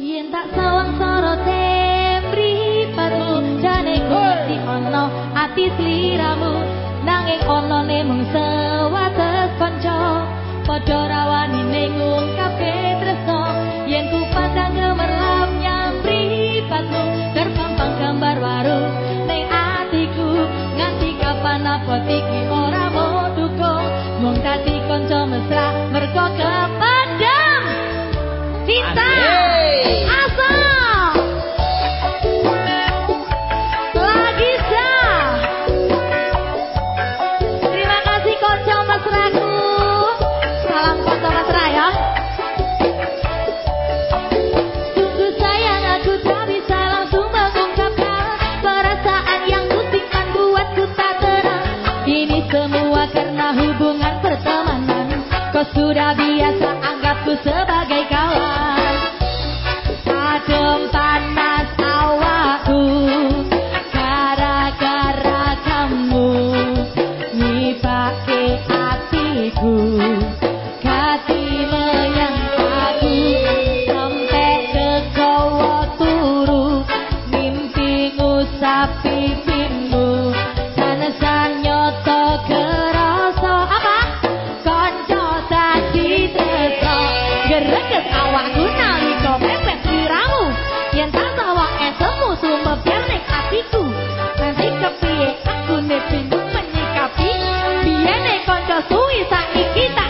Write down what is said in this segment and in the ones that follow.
Yen tak salah sorote mripatmu jane kuwi ana ati sliramu nanging ana ne mung sewates kanca padha rawani ning ngungkapke tresna yen ku pandang gemerlap nyang mripatmu terpampang gambar baru ning atiku nganti kapan apa iki ora mau dukung mung dadi kanca mesra mergo Kau sudah biasa anggapku sebagai kawan Adem panas awakku Gara-gara kamu Nyipake hatiku Kasih leyang aku Sampai ke kau turu Mimpi ngusapi Suwi saiki tak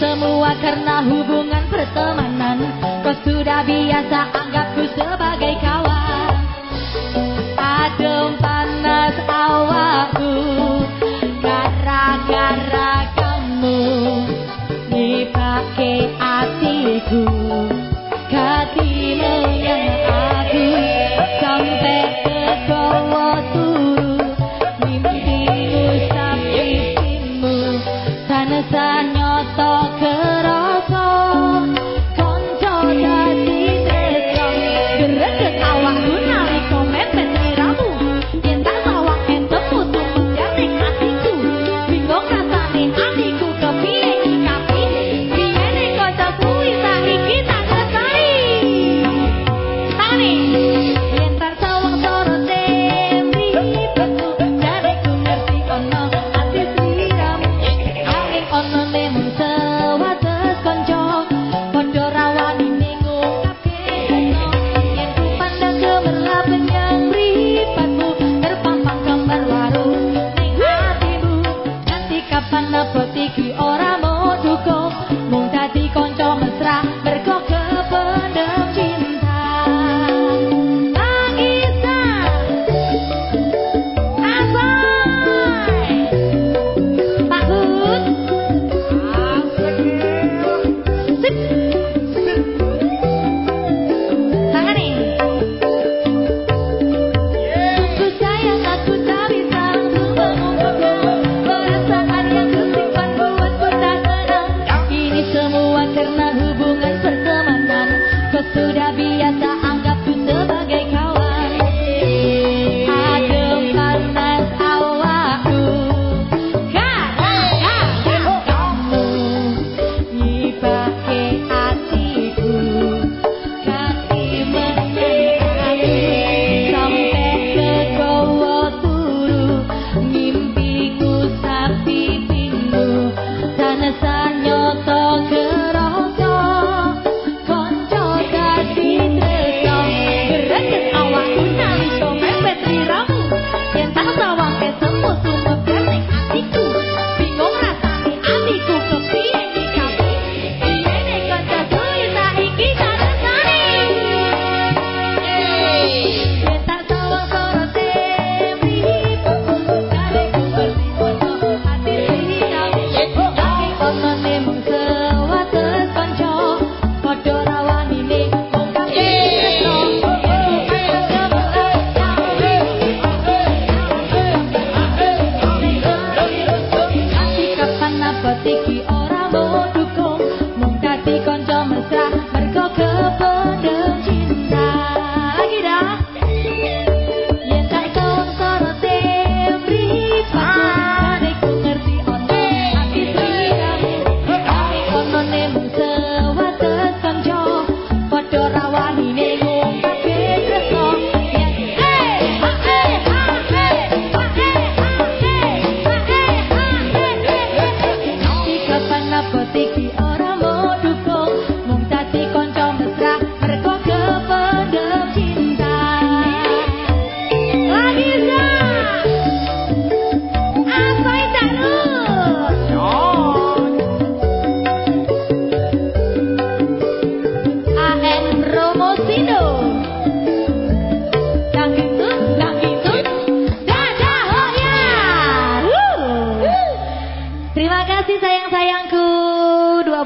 semua karena hubungan pertemanan Kau sudah biasa anggapku sebagai kawan Adem panas awakku Gara-gara kamu Dipakai hatiku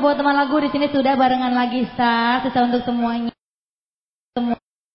buat teman lagu di sini sudah barengan lagi sah, sisa untuk semuanya.